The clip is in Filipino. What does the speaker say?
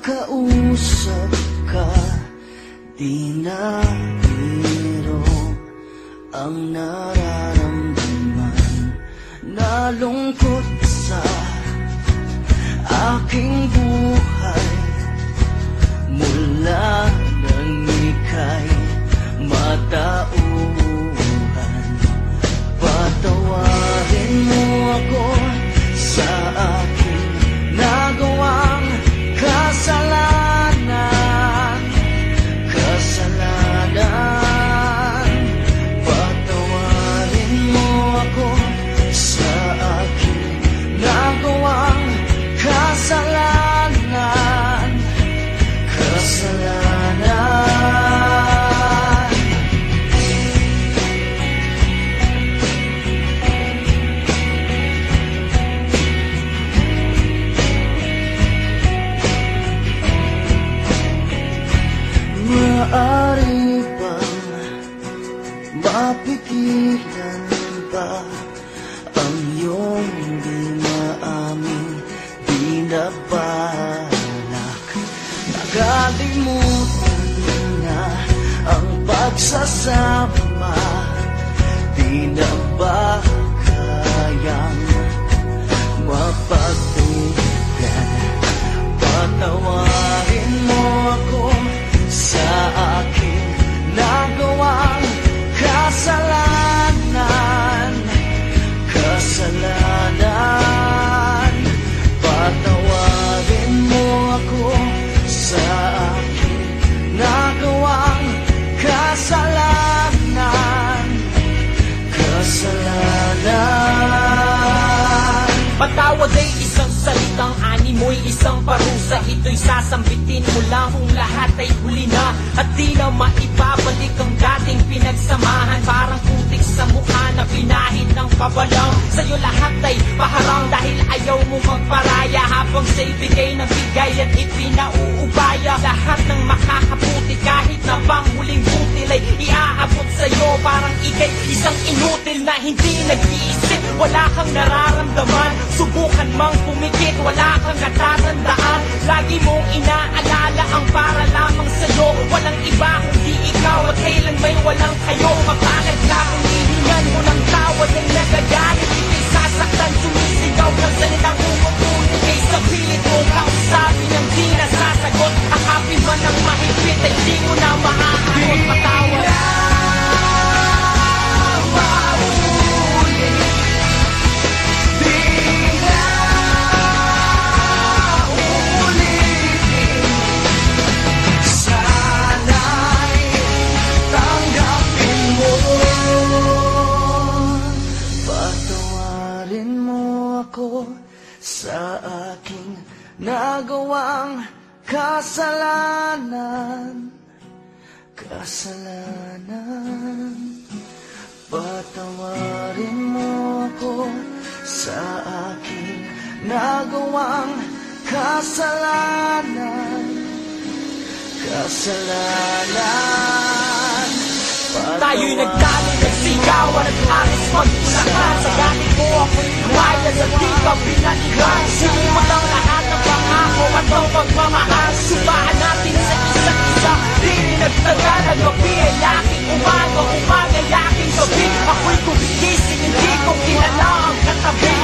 Makausap ka Di na biro Ang nararamdaman. Nalungkot sa Aking buhay Mula nang ika'y matauhan Maaari bang mapigilan ba ang iyong di maaming binabalak Nakalimutan na ang pagsasama. Di isang parusa Ito'y sasambitin mo lang kung lahat ay huli na. At di na maibabalik ang dating pinagsamahan. Parang putik sa mukha na pinahid ng pabalang. Sa'yo lahat ay paharang dahil ayaw mo magparaya. Habang sa'y bigay ng bigay at ipinauubaya. Lahat ng makakaputi kahit na bang huling butil ay iaabot sa'yo. Parang ikay isang inutil na hindi nag-iisip Wala kang nararamdaman. Subukan mang pumikit, wala kang natatandaan. Lagi mong inaalala ang para lamang sa'yo. Walang iba kundi ikaw at kailan may walang sa aking nagawang kasalanan. Kasalanan. Patawarin mo ako sa aking nagawang kasalanan. Kasalanan. Tayo'y nagtalo, nagsigawan at aris magtulakan Sa galit mo ako'y lumayan sa di ka pinaligan Siniwan ang lahat ng pangako at ang pagmamahal. Subahan natin sa isa't isa. Di nagtagal ang gabi ay aking umaga Umaga ay aking gabi. Ako'y gumigising, hindi ko kilala ang katabi